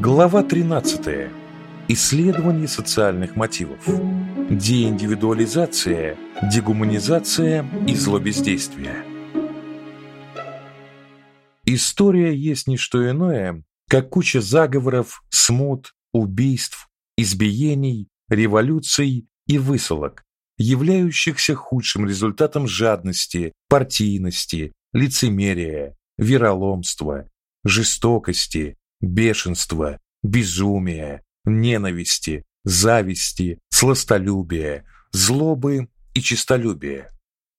Глава 13. Исследование социальных мотивов. Деиндивидуализация, дегуманизация и злобездействие. История есть не что иное, как куча заговоров, смут, убийств, избиений, революций и высылок, являющихся худшим результатом жадности, партийности, лицемерия, вероломства, жестокости, бешенства, безумия, ненависти, зависти, сластолюбия, злобы и честолюбия.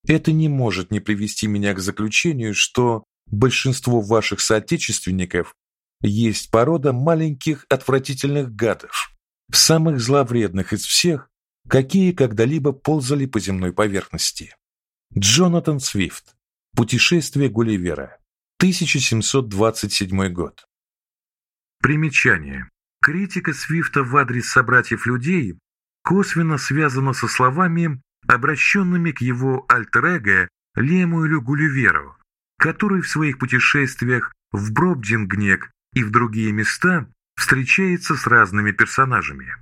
Это не может не привести меня к заключению, что большинство ваших соотечественников есть порода маленьких отвратительных гадов, самых зловредных из всех, какие когда-либо ползали по земной поверхности. Джонатан Свифт. Путешествие Гулливера. 1727 год. Примечание. Критика Свифта в адрес собратьев людей косвенно связана со словами, обращенными к его альтер-эго Лемуэлю Гулливеру, который в своих путешествиях в Бробдингнек и в другие места встречается с разными персонажами.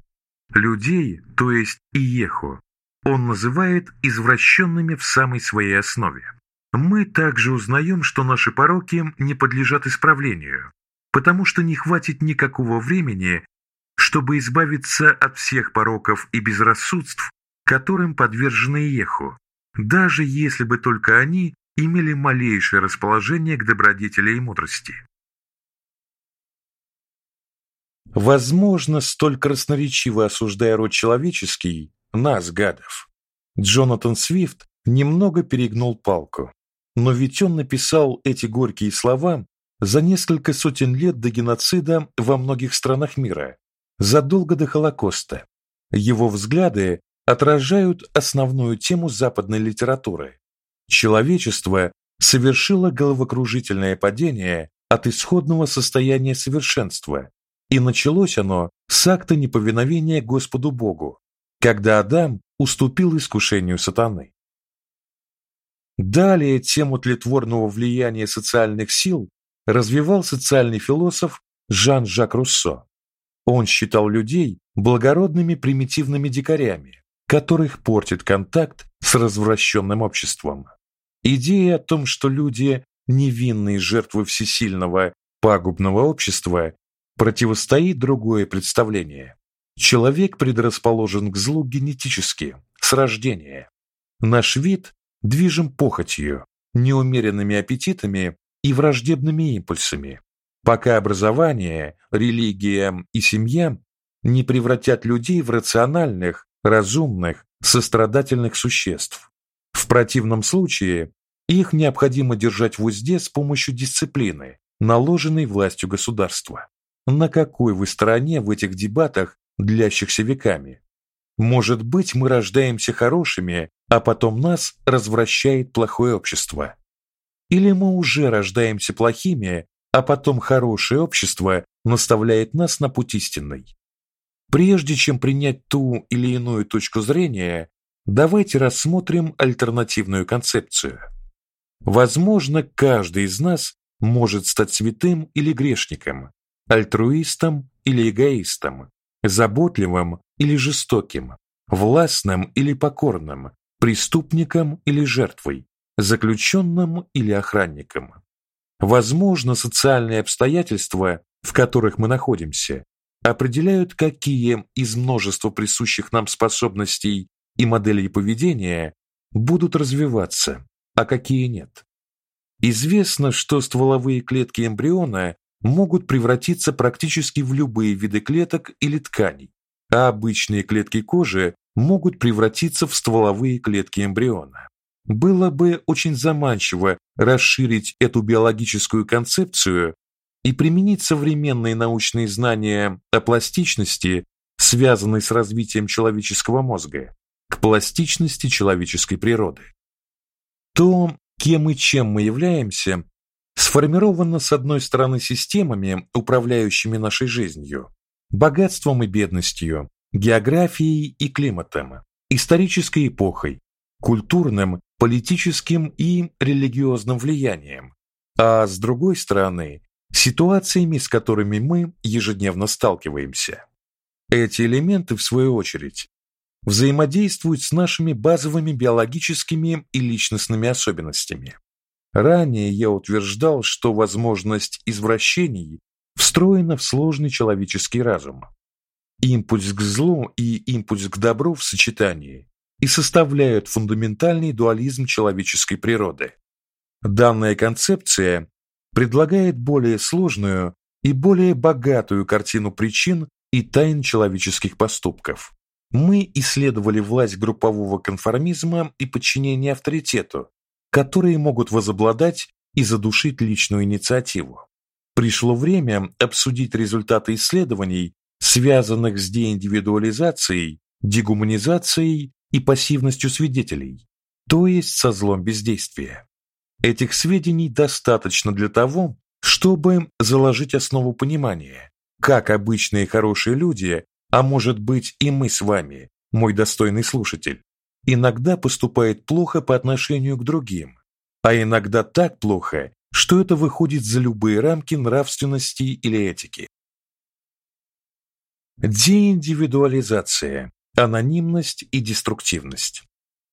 Людей, то есть Иехо, он называет извращенными в самой своей основе. Мы также узнаем, что наши пороки не подлежат исправлению, потому что не хватит никакого времени, чтобы избавиться от всех пороков и безрассудств, которым подвержены Еху, даже если бы только они имели малейшее расположение к добродетели и мудрости. Возможно, столь красноречиво осуждая род человеческий, нас, гадов, Джонатан Свифт немного перегнул палку. Но ведь он написал эти горькие слова за несколько сотен лет до геноцида во многих странах мира, задолго до Холокоста. Его взгляды отражают основную тему западной литературы. Человечество совершило головокружительное падение от исходного состояния совершенства, и началось оно с акта неповиновения Господу Богу, когда Адам уступил искушению сатаны. Далее тему тлетворного влияния социальных сил развивал социальный философ Жан-Жак Руссо. Он считал людей благородными примитивными дикарями, которых портит контакт с развращенным обществом. Идея о том, что люди невинные жертвы всесильного пагубного общества, противостоит другое представление. Человек предрасположен к злу генетически, с рождения. Наш вид движим похотью, неумеренными аппетитами и враждебными импульсами, пока образование, религия и семья не превратят людей в рациональных, разумных, сострадательных существ. В противном случае их необходимо держать в узде с помощью дисциплины, наложенной властью государства. На какой вы стороне в этих дебатах, длящихся веками? Может быть, мы рождаемся хорошими, а потом нас развращает плохое общество. Или мы уже рождаемся плохими, а потом хорошее общество наставляет нас на путь истинный. Прежде чем принять ту или иную точку зрения, давайте рассмотрим альтернативную концепцию. Возможно, каждый из нас может стать святым или грешником, альтруистом или эгоистом, заботливым или жестоким, властным или покорным, преступником или жертвой, заключенным или охранником. Возможно, социальные обстоятельства, в которых мы находимся, определяют, какие из множества присущих нам способностей и моделей поведения будут развиваться, а какие нет. Известно, что стволовые клетки эмбриона могут превратиться практически в любые виды клеток или тканей, а обычные клетки кожи могут превратиться в стволовые клетки эмбриона. Было бы очень заманчиво расширить эту биологическую концепцию и применить современные научные знания о пластичности, связанной с развитием человеческого мозга, к пластичности человеческой природы. То, кем и чем мы являемся, сформировано с одной стороны системами, управляющими нашей жизнью, богатством и бедностью, географией и климатом, исторической эпохой, культурным, политическим и религиозным влиянием, а с другой стороны, ситуациями, с которыми мы ежедневно сталкиваемся. Эти элементы в свою очередь взаимодействуют с нашими базовыми биологическими и личностными особенностями. Ранее я утверждал, что возможность извращений встроена в сложный человеческий разум. Импульс к злу и импульс к добру в сочетании и составляют фундаментальный дуализм человеческой природы. Данная концепция предлагает более сложную и более богатую картину причин и тайн человеческих поступков. Мы исследовали власть группового конформизма и подчинения авторитету, которые могут возобладать и задушить личную инициативу. Пришло время обсудить результаты исследований, связанных с деиндивидуализацией, дегуманизацией и пассивностью свидетелей, то есть со злом бездействия. Этих сведений достаточно для того, чтобы заложить основу понимания, как обычные хорошие люди, а может быть и мы с вами, мой достойный слушатель, иногда поступают плохо по отношению к другим, а иногда так плохо, что это выходит за любые рамки нравственности или этики. Деиндивидуализация, анонимность и деструктивность.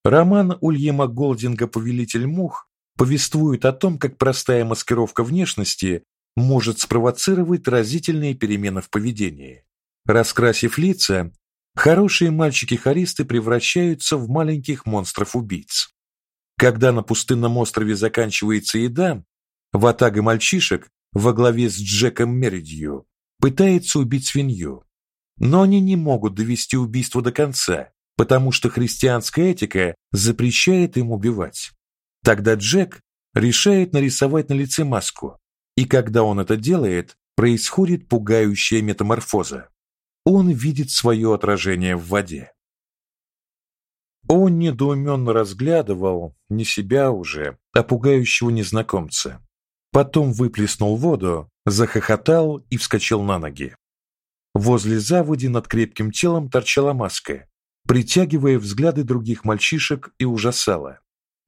Роман Ульяма Голдинга Повелитель мух повествует о том, как простая маскировка внешности может спровоцировать разительные перемены в поведении. Раскрасив лица, хорошие мальчики-хористы превращаются в маленьких монстров-убийц. Когда на пустынном острове заканчивается еда, ватага мальчишек во главе с Джеком Меридью пытается убить свинью. Но они не могут довести убийство до конца, потому что христианская этика запрещает им убивать. Тогда Джек решает нарисовать на лице маску, и когда он это делает, происходит пугающая метаморфоза. Он видит свое отражение в воде. Он недоуменно разглядывал не себя уже, а пугающего незнакомца. Потом выплеснул воду, захохотал и вскочил на ноги. Возле заводи над крепким телом торчала маска, притягивая взгляды других мальчишек и ужасала.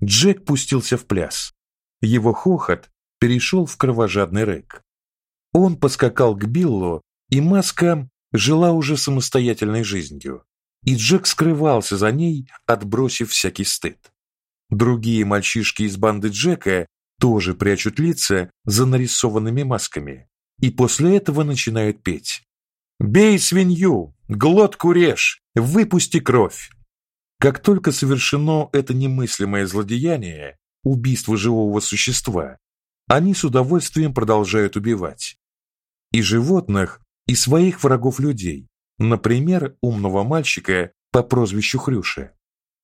Джек пустился в пляс. Его хохот перешел в кровожадный рык. Он поскакал к Биллу, и маска жила уже самостоятельной жизнью, и Джек скрывался за ней, отбросив всякий стыд. Другие мальчишки из банды Джека тоже прячут лица за нарисованными масками, и после этого начинают петь. «Бей свинью! Глотку режь! Выпусти кровь!» Как только совершено это немыслимое злодеяние, убийство живого существа, они с удовольствием продолжают убивать и животных, и своих врагов людей, например, умного мальчика по прозвищу Хрюша.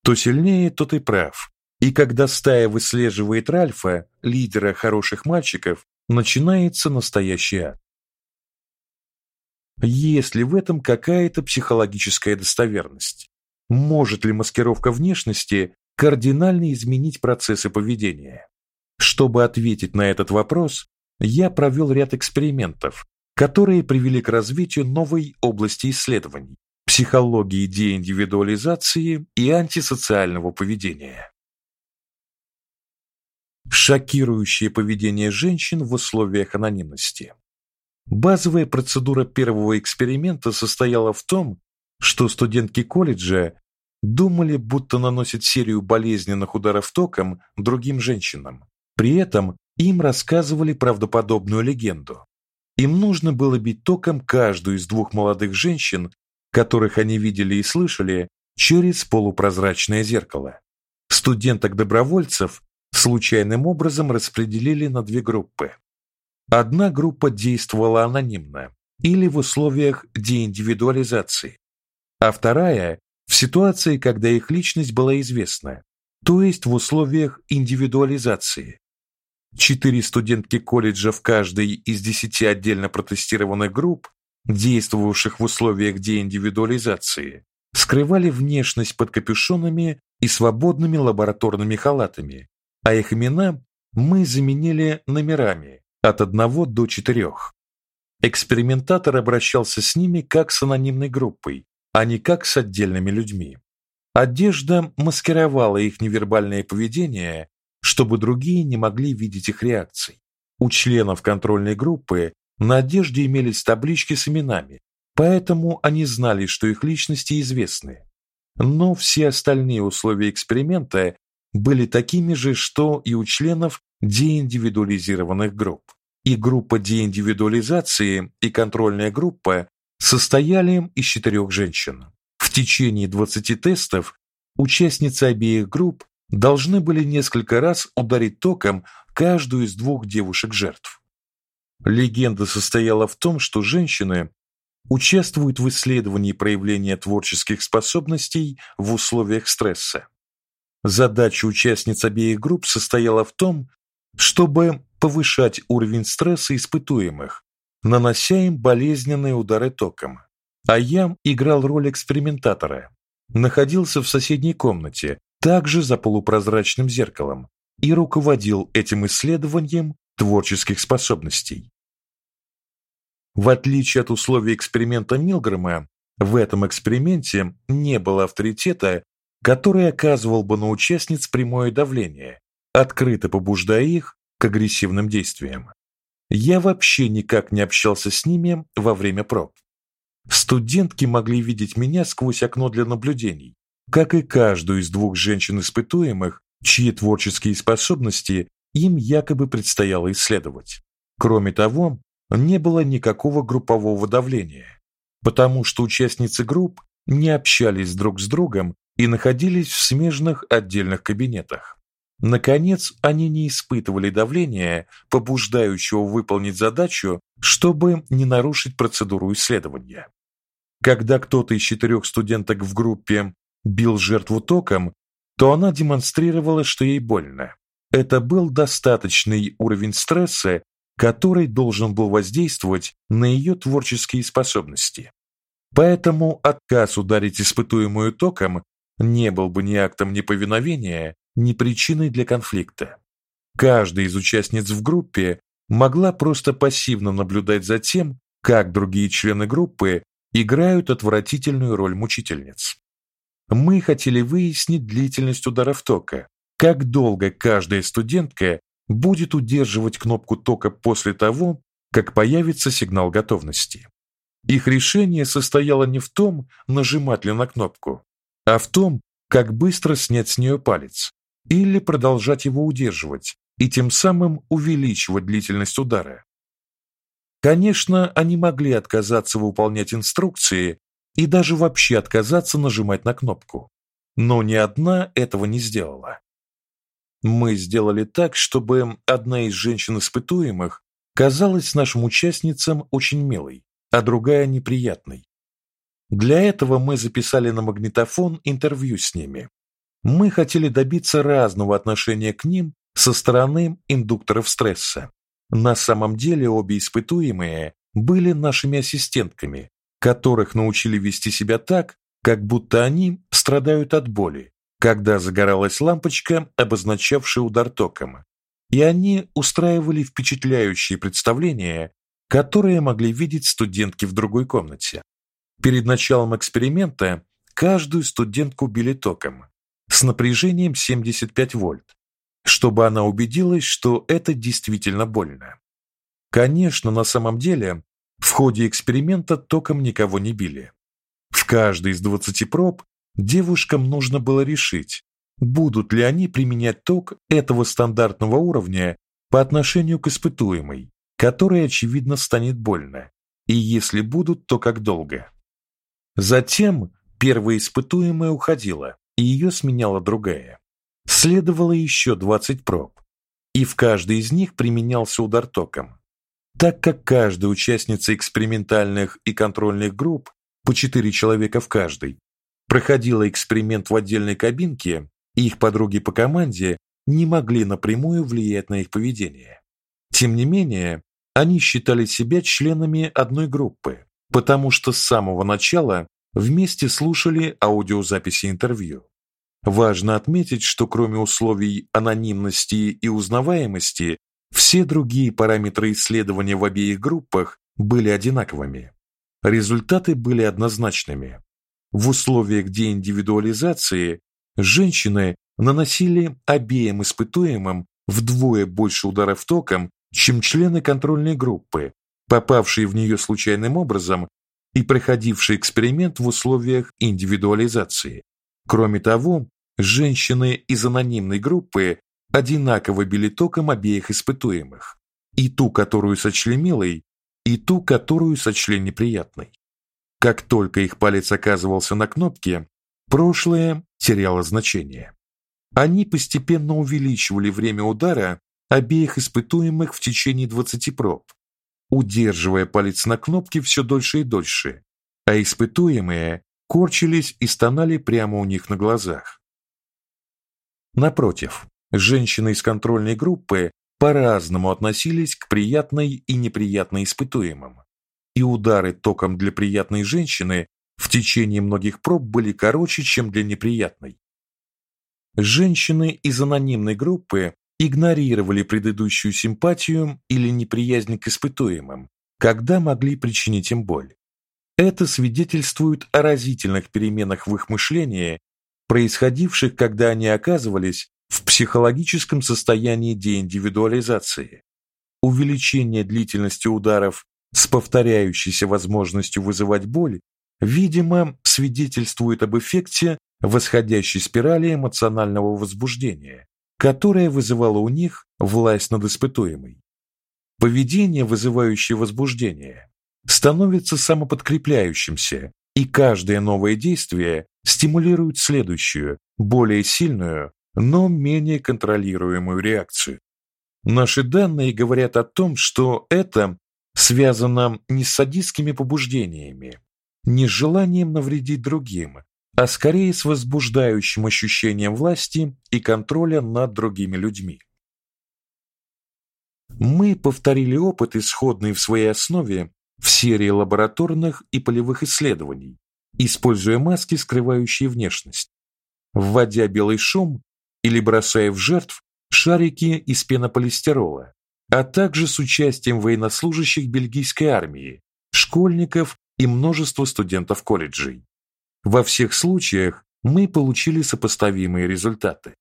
То сильнее, тот и прав. И когда стая выслеживает Ральфа, лидера хороших мальчиков, начинается настоящий ад. Есть ли в этом какая-то психологическая достоверность? Может ли маскировка внешности кардинально изменить процессы поведения? Чтобы ответить на этот вопрос, я провел ряд экспериментов, которые привели к развитию новой области исследований психологии деиндивидуализации и антисоциального поведения. Шокирующее поведение женщин в условиях анонимности. Базовая процедура первого эксперимента состояла в том, что студентки колледжа думали, будто наносят серию болезненных ударов током другим женщинам. При этом им рассказывали правдоподобную легенду. Им нужно было бить током каждую из двух молодых женщин, которых они видели и слышали, через полупрозрачное зеркало. Студенток-добровольцев случайным образом распределили на две группы. Одна группа действовала анонимно или в условиях деиндивидуализации, а вторая в ситуации, когда их личность была известна, то есть в условиях индивидуализации. Четыре студентки колледжа в каждой из десяти отдельно протестированных групп, действовавших в условиях деиндивидуализации, скрывали внешность под капюшонами и свободными лабораторными халатами, а их имена мы заменили номерами от одного до четырех. Экспериментатор обращался с ними как с анонимной группой, а не как с отдельными людьми. Одежда маскировала их невербальное поведение, чтобы другие не могли видеть их реакций. У членов контрольной группы на одежде имелись таблички с именами, поэтому они знали, что их личности известны. Но все остальные условия эксперимента были такими же, что и у членов деиндивидуализированных групп. И группа деиндивидуализации и контрольная группа состояли из четырех женщин. В течение 20 тестов участницы обеих групп должны были несколько раз ударить током каждую из двух девушек-жертв. Легенда состояла в том, что женщины участвуют в исследовании проявления творческих способностей в условиях стресса. Задача участниц обеих групп состояла в том, чтобы повышать уровень стресса испытуемых, нанося им болезненные удары током. А я играл роль экспериментатора. Находился в соседней комнате, также за полупрозрачным зеркалом, и руководил этим исследованием творческих способностей. В отличие от условий эксперимента Милгрэма, в этом эксперименте не было авторитета, который оказывал бы на участниц прямое давление, открыто побуждая их к агрессивным действиям. Я вообще никак не общался с ними во время проб. Студентки могли видеть меня сквозь окно для наблюдений, как и каждую из двух женщин-испытуемых, чьи творческие способности им якобы предстояло исследовать. Кроме того, не было никакого группового давления, потому что участницы групп не общались друг с другом и находились в смежных отдельных кабинетах. Наконец, они не испытывали давления, побуждающего выполнить задачу, чтобы не нарушить процедуру исследования. Когда кто-то из четырех студенток в группе бил жертву током, то она демонстрировала, что ей больно. Это был достаточный уровень стресса, который должен был воздействовать на ее творческие способности. Поэтому отказ ударить испытуемую током не был бы ни актом неповиновения, ни причиной для конфликта. Каждая из участниц в группе могла просто пассивно наблюдать за тем, как другие члены группы играют отвратительную роль мучительниц. Мы хотели выяснить длительность ударов тока, как долго каждая студентка будет удерживать кнопку тока после того, как появится сигнал готовности. Их решение состояло не в том, нажимать ли на кнопку, а в том, как быстро снять с нее палец или продолжать его удерживать и тем самым увеличивать длительность удара. Конечно, они могли отказаться выполнять инструкции и даже вообще отказаться нажимать на кнопку. Но ни одна этого не сделала. Мы сделали так, чтобы одна из женщин-испытуемых казалась нашим участницам очень милой, а другая неприятной. Для этого мы записали на магнитофон интервью с ними. Мы хотели добиться разного отношения к ним со стороны индукторов стресса. На самом деле обе испытуемые были нашими ассистентками, которых научили вести себя так, как будто они страдают от боли, когда загоралась лампочка, обозначавшая удар током. И они устраивали впечатляющие представления, которые могли видеть студентки в другой комнате. Перед началом эксперимента каждую студентку били током с напряжением 75 вольт, чтобы она убедилась, что это действительно больно. Конечно, на самом деле в ходе эксперимента током никого не били. В каждой из 20 проб девушкам нужно было решить, будут ли они применять ток этого стандартного уровня по отношению к испытуемой, которой очевидно станет больно, и если будут, то как долго. Затем первая испытуемая уходила, и ее сменяла другая. Следовало еще 20 проб, и в каждой из них применялся удар током. Так как каждая участница экспериментальных и контрольных групп, по 4 человека в каждой, проходила эксперимент в отдельной кабинке, и их подруги по команде не могли напрямую влиять на их поведение. Тем не менее, они считали себя членами одной группы, потому что с самого начала вместе слушали аудиозаписи интервью. Важно отметить, что кроме условий анонимности и узнаваемости, все другие параметры исследования в обеих группах были одинаковыми. Результаты были однозначными. В условиях деиндивидуализации женщины наносили обеим испытуемым вдвое больше ударов током, чем члены контрольной группы, попавшие в нее случайным образом и проходившие эксперимент в условиях индивидуализации. Кроме того, женщины из анонимной группы одинаково били током обеих испытуемых, и ту, которую сочли милой, и ту, которую сочли неприятной. Как только их палец оказывался на кнопке, прошлое теряло значение. Они постепенно увеличивали время удара обеих испытуемых в течение 20 проб, удерживая палец на кнопке все дольше и дольше, а испытуемые корчились и стонали прямо у них на глазах. Напротив, женщины из контрольной группы по-разному относились к приятной и неприятной испытуемым. И удары током для приятной женщины в течение многих проб были короче, чем для неприятной. Женщины из анонимной группы игнорировали предыдущую симпатию или неприязнь к испытуемым, когда могли причинить им боль. Это свидетельствует о разительных переменах в их мышлении, происходивших, когда они оказывались в психологическом состоянии деиндивидуализации. Увеличение длительности ударов с повторяющейся возможностью вызывать боль, видимо, свидетельствует об эффекте восходящей спирали эмоционального возбуждения, которая вызывала у них власть над испытуемой. Поведение, вызывающее возбуждение, становится самоподкрепляющимся, и каждое новое действие стимулирует следующую, более сильную, но менее контролируемую реакцию. Наши данные говорят о том, что это связано не с садистскими побуждениями, не с желанием навредить другим, а скорее с возбуждающим ощущением власти и контроля над другими людьми. Мы повторили опыт, исходный в своей основе в серии лабораторных и полевых исследований, используя маски, скрывающие внешность. Вводя белый шум, или бросая в жертв шарики из пенополистирола, а также с участием военнослужащих бельгийской армии, школьников и множества студентов колледжей. Во всех случаях мы получили сопоставимые результаты.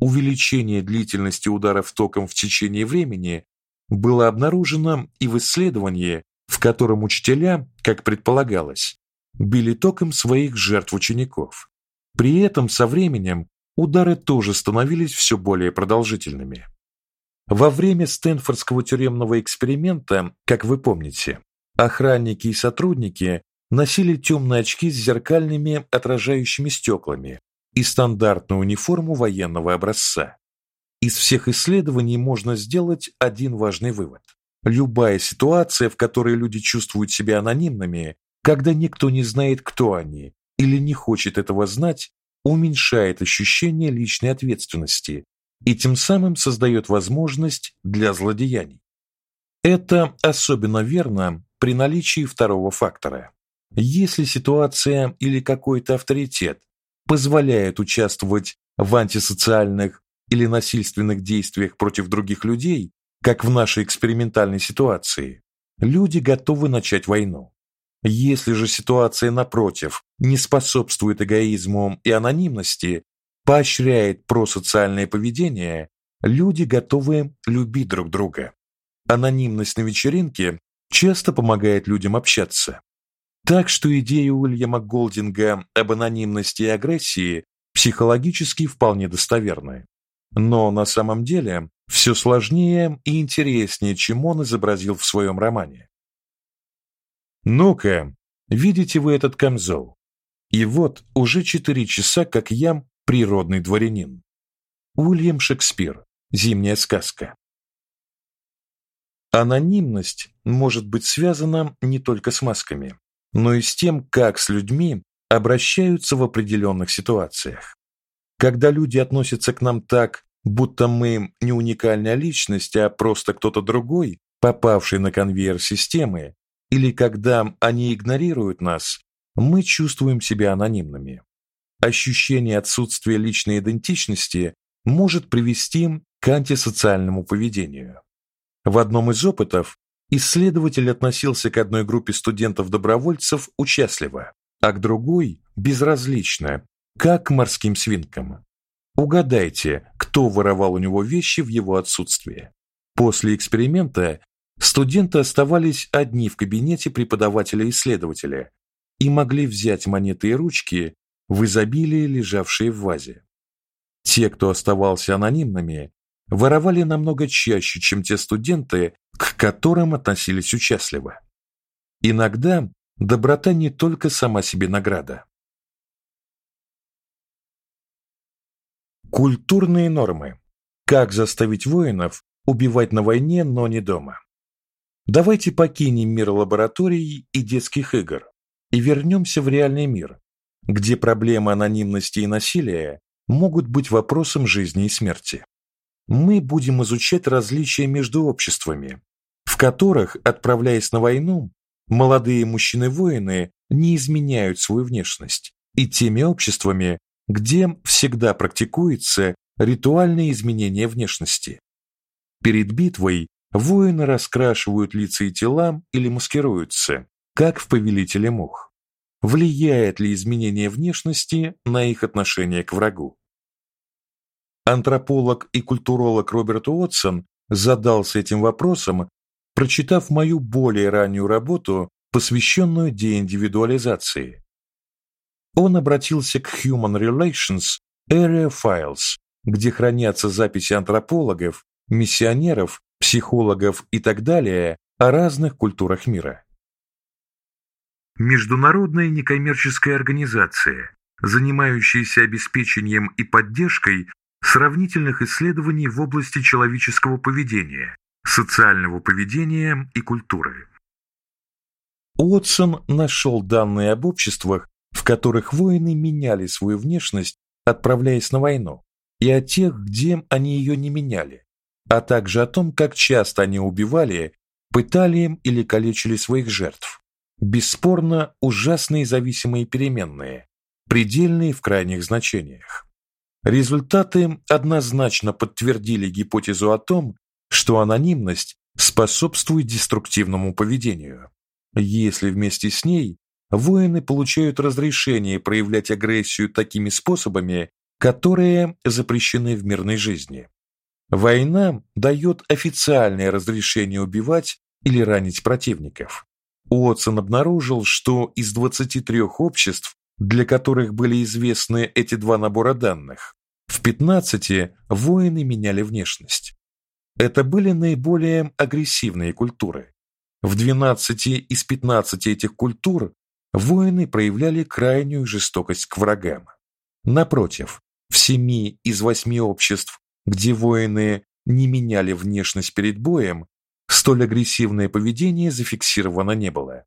Увеличение длительности ударов током в течение времени было обнаружено и в исследовании, в котором учителя, как предполагалось, били током своих жертв учеников. При этом со временем удары тоже становились все более продолжительными. Во время Стэнфордского тюремного эксперимента, как вы помните, охранники и сотрудники носили темные очки с зеркальными отражающими стеклами и стандартную униформу военного образца. Из всех исследований можно сделать один важный вывод. Любая ситуация, в которой люди чувствуют себя анонимными, когда никто не знает, кто они, или не хочет этого знать, уменьшает ощущение личной ответственности и тем самым создает возможность для злодеяний. Это особенно верно при наличии второго фактора. Если ситуация или какой-то авторитет позволяет участвовать в антисоциальных или насильственных действиях против других людей, как в нашей экспериментальной ситуации, люди готовы начать войну. Если же ситуация напротив не способствует эгоизму и анонимности, поощряет просоциальное поведение, люди готовы любить друг друга. Анонимность на вечеринке часто помогает людям общаться. Так что идея Уильяма Голдинга об анонимности и агрессии психологически вполне достоверны. Но на самом деле все сложнее и интереснее, чем он изобразил в своем романе. Ну-ка, видите вы этот камзол? И вот уже четыре часа, как я природный дворянин. Уильям Шекспир. Зимняя сказка. Анонимность может быть связана не только с масками, но и с тем, как с людьми обращаются в определенных ситуациях. Когда люди относятся к нам так, будто мы не уникальная личность, а просто кто-то другой, попавший на конвейер системы, или когда они игнорируют нас, мы чувствуем себя анонимными ощущение отсутствия личной идентичности может привести к антисоциальному поведению. В одном из опытов исследователь относился к одной группе студентов-добровольцев участливо, а к другой безразлично, как к морским свинкам. Угадайте, кто воровал у него вещи в его отсутствие. После эксперимента студенты оставались одни в кабинете преподавателя-исследователя и могли взять монеты и ручки в изобилии, лежавшие в вазе. Те, кто оставался анонимными, воровали намного чаще, чем те студенты, к которым относились участливо. Иногда доброта не только сама себе награда. Культурные нормы. Как заставить воинов убивать на войне, но не дома? Давайте покинем мир лабораторий и детских игр и вернемся в реальный мир, где проблемы анонимности и насилия могут быть вопросом жизни и смерти. Мы будем изучать различия между обществами, в которых, отправляясь на войну, молодые мужчины-воины не изменяют свою внешность, и теми обществами, где всегда практикуется ритуальное изменение внешности. Перед битвой воины раскрашивают лица и тела или маскируются, как в Повелителе мух. Влияет ли изменение внешности на их отношение к врагу? Антрополог и культуролог Роберт Уотсон задался этим вопросом, прочитав мою более раннюю работу, посвященную деиндивидуализации. Он обратился к Human Relations Area Files, где хранятся записи антропологов, миссионеров, психологов и так далее о разных культурах мира. Международная некоммерческая организация, занимающаяся обеспечением и поддержкой сравнительных исследований в области человеческого поведения, социального поведения и культуры. Уотсон нашел данные об обществах, в которых воины меняли свою внешность, отправляясь на войну, и о тех, где они ее не меняли, а также о том, как часто они убивали, пытали или калечили своих жертв. Бесспорно, ужасные зависимые переменные, предельные в крайних значениях. Результаты однозначно подтвердили гипотезу о том, что анонимность способствует деструктивному поведению. Если вместе с ней воины получают разрешение проявлять агрессию такими способами, которые запрещены в мирной жизни. Война дает официальное разрешение убивать или ранить противников. Уотсон обнаружил, что из 23 обществ, для которых были известны эти два набора данных, в 15 воины меняли внешность. Это были наиболее агрессивные культуры. В 12 из 15 этих культур воины проявляли крайнюю жестокость к врагам. Напротив, в 7 из 8 обществ, где воины не меняли внешность перед боем, столь агрессивное поведение зафиксировано не было.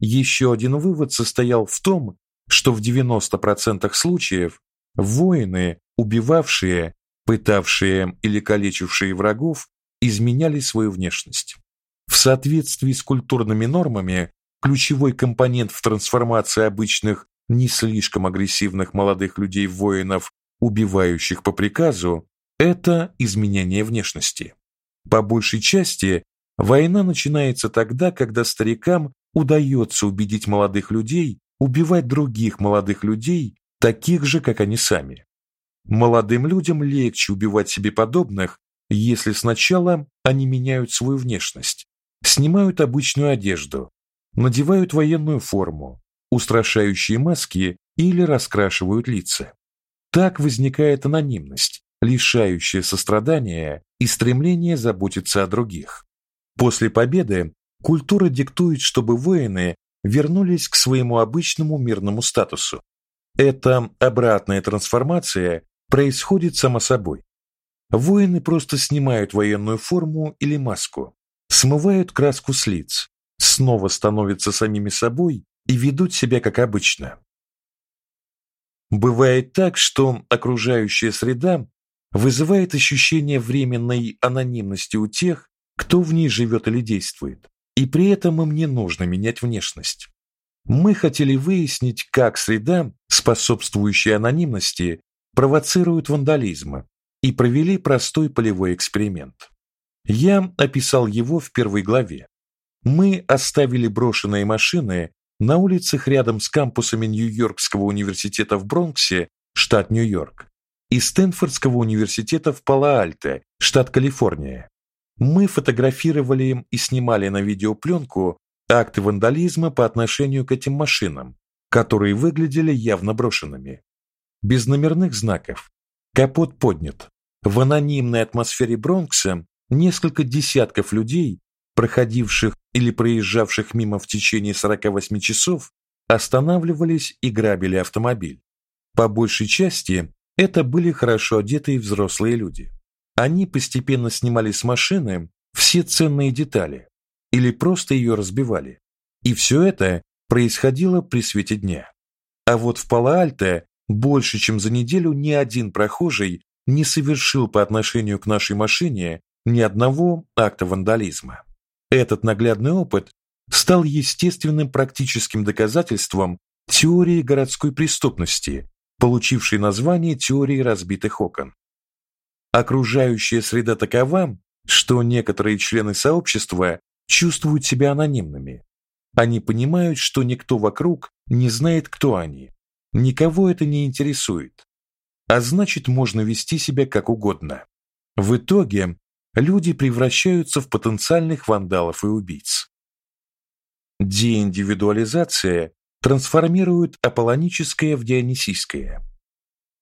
Еще один вывод состоял в том, что в 90% случаев воины, убивавшие, пытавшие или калечившие врагов, изменяли свою внешность. В соответствии с культурными нормами, ключевой компонент в трансформации обычных не слишком агрессивных молодых людей в воинов, убивающих по приказу, это изменение внешности. По большей части война начинается тогда, когда старикам удается убедить молодых людей убивать других молодых людей, таких же, как они сами. Молодым людям легче убивать себе подобных, если сначала они меняют свою внешность, снимают обычную одежду, надевают военную форму, устрашающие маски или раскрашивают лица. Так возникает анонимность, лишающая сострадания и стремления заботиться о других. После победы культура диктует, чтобы воины вернулись к своему обычному мирному статусу. Эта обратная трансформация происходит само собой. Воины просто снимают военную форму или маску, смывают краску с лиц, снова становятся самими собой и ведут себя как обычно. Бывает так, что окружающая среда вызывает ощущение временной анонимности у тех, кто в ней живет или действует и при этом им не нужно менять внешность. Мы хотели выяснить, как среда, способствующая анонимности, провоцирует вандализм, и провели простой полевой эксперимент. Я описал его в первой главе. Мы оставили брошенные машины на улицах рядом с кампусами Нью-Йоркского университета в Бронксе, штат Нью-Йорк, и Стэнфордского университета в Пало-Альто, штат Калифорния. Мы фотографировали и снимали на видеопленку акты вандализма по отношению к этим машинам, которые выглядели явно брошенными. Без номерных знаков. Капот поднят. В анонимной атмосфере Бронкса несколько десятков людей, проходивших или проезжавших мимо в течение 48 часов, останавливались и грабили автомобиль. По большей части это были хорошо одетые взрослые люди. Они постепенно снимали с машины все ценные детали или просто ее разбивали. И все это происходило при свете дня. А вот в Пало-Альто больше, чем за неделю ни один прохожий не совершил по отношению к нашей машине ни одного акта вандализма. Этот наглядный опыт стал естественным практическим доказательством теории городской преступности, получившей название теории разбитых окон. Окружающая среда такова, что некоторые члены сообщества чувствуют себя анонимными. Они понимают, что никто вокруг не знает, кто они. Никого это не интересует. А значит, можно вести себя как угодно. В итоге люди превращаются в потенциальных вандалов и убийц. Деиндивидуализация трансформирует аполлоническое в дионисийское.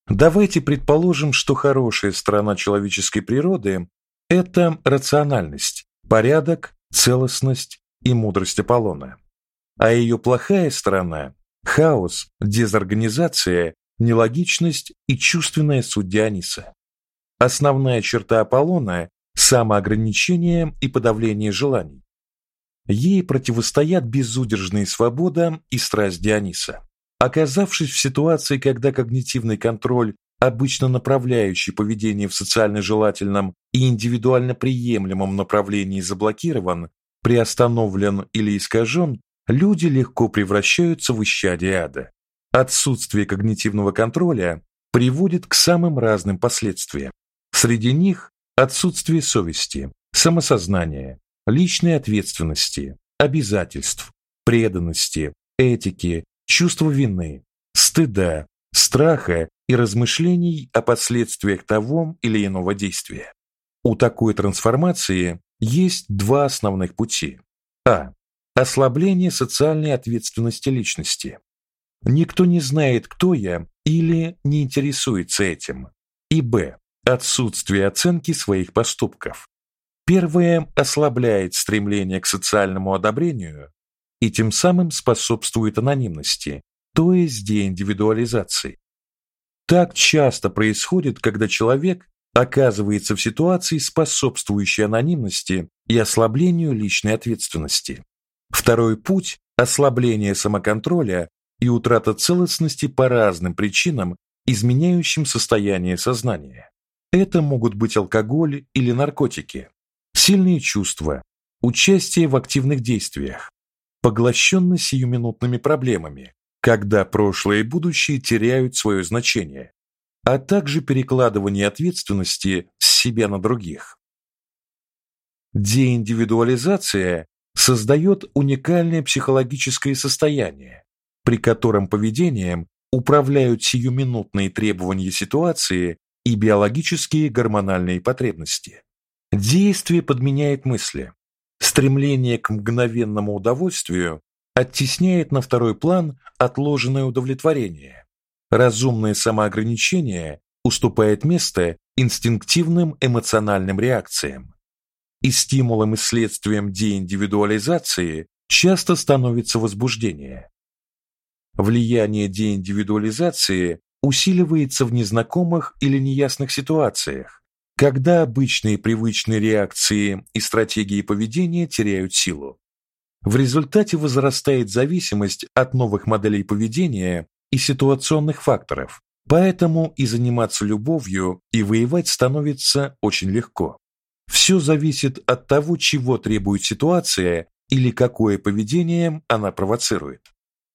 Давайте предположим, что хорошая сторона человеческой природы это рациональность, порядок, целостность и мудрость Аполлона. А ее плохая сторона хаос, дезорганизация, нелогичность и чувственная суть Диониса. Основная черта Аполлона самоограничение и подавление желаний. Ей противостоят безудержная свобода и страсть Диониса. Оказавшись в ситуации, когда когнитивный контроль, обычно направляющий поведение в социально желательном и индивидуально приемлемом направлении заблокирован, приостановлен или искажен, люди легко превращаются в исчадие ада. Отсутствие когнитивного контроля приводит к самым разным последствиям. Среди них отсутствие совести, самосознания, личной ответственности, обязательств, преданности, этики, чувства вины, стыда, страха и размышлений о последствиях того или иного действия. У такой трансформации есть два основных пути. А. Ослабление социальной ответственности личности. Никто не знает, кто я или не интересуется этим. И Б. Отсутствие оценки своих поступков. Первое ослабляет стремление к социальному одобрению и тем самым способствует анонимности, то есть деиндивидуализации. Так часто происходит, когда человек оказывается в ситуации, способствующей анонимности и ослаблению личной ответственности. Второй путь ослабление самоконтроля и утрата целостности по разным причинам, изменяющим состояние сознания. Это могут быть алкоголь или наркотики, сильные чувства, участие в активных действиях, поглощенность сиюминутными проблемами, когда прошлое и будущее теряют свое значение, а также перекладывание ответственности с себя на других. Деиндивидуализация создает уникальное психологическое состояние, при котором поведением управляют сиюминутные требования ситуации и биологические гормональные потребности. Действие подменяет мысли. Стремление к мгновенному удовольствию оттесняет на второй план отложенное удовлетворение. Разумное самоограничение уступает место инстинктивным эмоциональным реакциям. И стимулом и следствием деиндивидуализации часто становится возбуждение. Влияние деиндивидуализации усиливается в незнакомых или неясных ситуациях, когда обычные привычные реакции и стратегии поведения теряют силу. В результате возрастает зависимость от новых моделей поведения и ситуационных факторов. Поэтому и заниматься любовью, и воевать становится очень легко. Все зависит от того, чего требует ситуация или какое поведение она провоцирует.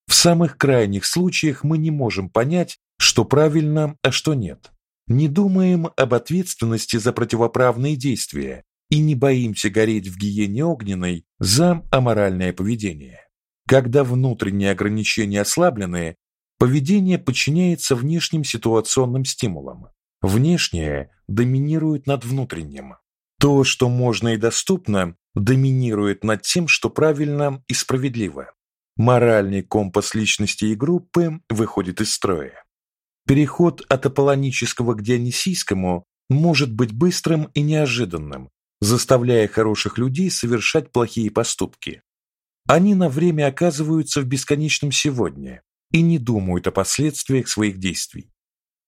В самых крайних случаях мы не можем понять, что правильно, а что нет. Не думаем об ответственности за противоправные действия и не боимся гореть в гиене огненной за аморальное поведение. Когда внутренние ограничения ослаблены, поведение подчиняется внешним ситуационным стимулам. Внешнее доминирует над внутренним. То, что можно и доступно, доминирует над тем, что правильно и справедливо. Моральный компас личности и группы выходит из строя. Переход от аполлонического к дионисийскому может быть быстрым и неожиданным, заставляя хороших людей совершать плохие поступки. Они на время оказываются в бесконечном сегодня и не думают о последствиях своих действий.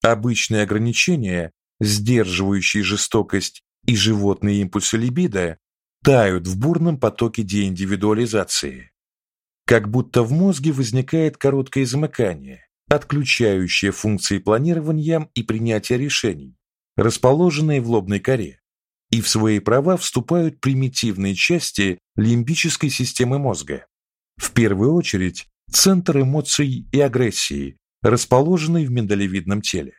Обычные ограничения, сдерживающие жестокость и животные импульсы либидо, тают в бурном потоке деиндивидуализации. Как будто в мозге возникает короткое замыкание, отключающее функции планирования и принятия решений, расположенные в лобной коре, и в свои права вступают примитивные части лимбической системы мозга. В первую очередь, центр эмоций и агрессии, расположенный в миндалевидном теле.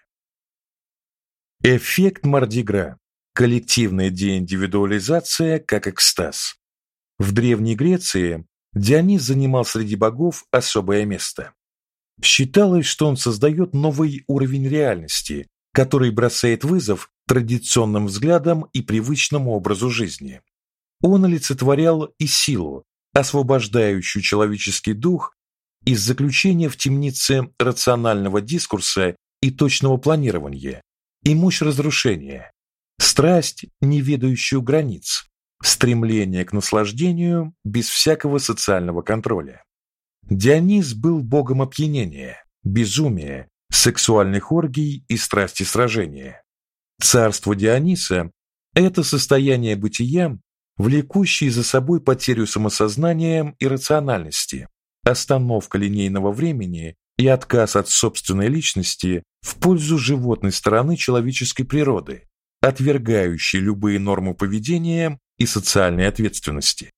Эффект Мардигра. Коллективная деиндивидуализация как экстаз. В Древней Греции Дионис занимал среди богов особое место. Считалось, что он создает новый уровень реальности, который бросает вызов традиционным взглядам и привычному образу жизни. Он олицетворял и силу, освобождающую человеческий дух из заключения в темнице рационального дискурса и точного планирования, и мощь разрушения, страсть, не ведающую границ, стремление к наслаждению без всякого социального контроля. Дионис был богом опьянения, безумия, сексуальных оргий и страсти сражения. Царство Диониса это состояние бытия, влекущее за собой потерю самосознания и рациональности, остановка линейного времени и отказ от собственной личности в пользу животной стороны человеческой природы, отвергающей любые нормы поведения и социальной ответственности.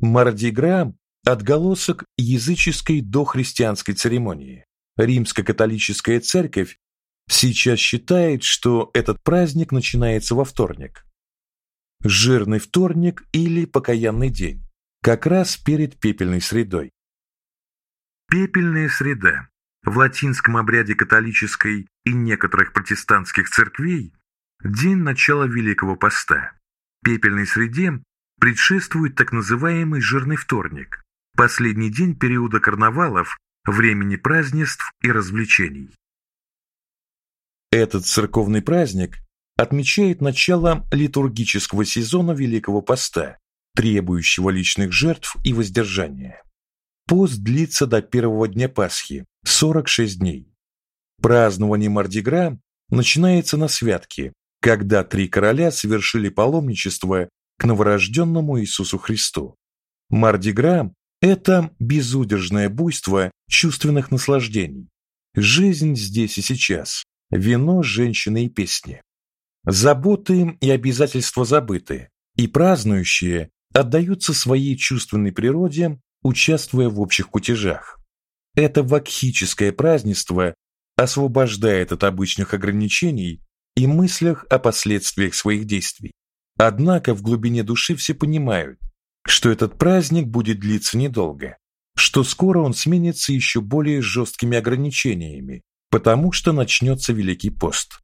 Мардигра отголосок языческой дохристианской церемонии. Римско-католическая церковь сейчас считает, что этот праздник начинается во вторник. Жирный вторник или покаянный день, как раз перед пепельной средой. Пепельная среда в латинском обряде католической и некоторых протестантских церквей день начала Великого поста. Пепельной среде предшествует так называемый жирный вторник, последний день периода карнавалов, времени празднеств и развлечений. Этот церковный праздник отмечает начало литургического сезона Великого Поста, требующего личных жертв и воздержания. Пост длится до первого дня Пасхи 46 дней. Празднование Мардигра начинается на святке, когда три короля совершили паломничество к новорожденному Иисусу Христу. Мардигра это безудержное буйство чувственных наслаждений. Жизнь здесь и сейчас. Вино, женщины и песни. Заботы и обязательства забыты, и празднующие отдаются своей чувственной природе, участвуя в общих кутежах. Это вакхическое празднество освобождает от обычных ограничений и мыслях о последствиях своих действий. Однако в глубине души все понимают, что этот праздник будет длиться недолго, что скоро он сменится еще более жесткими ограничениями, потому что начнется Великий пост.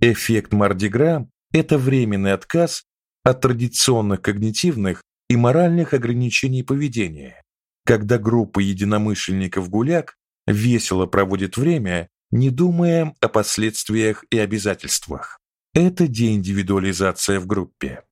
Эффект Мардигра это временный отказ от традиционных когнитивных и моральных ограничений поведения, когда группа единомышленников гуляк весело проводит время, не думая о последствиях и обязательствах. Это деиндивидуализация в группе.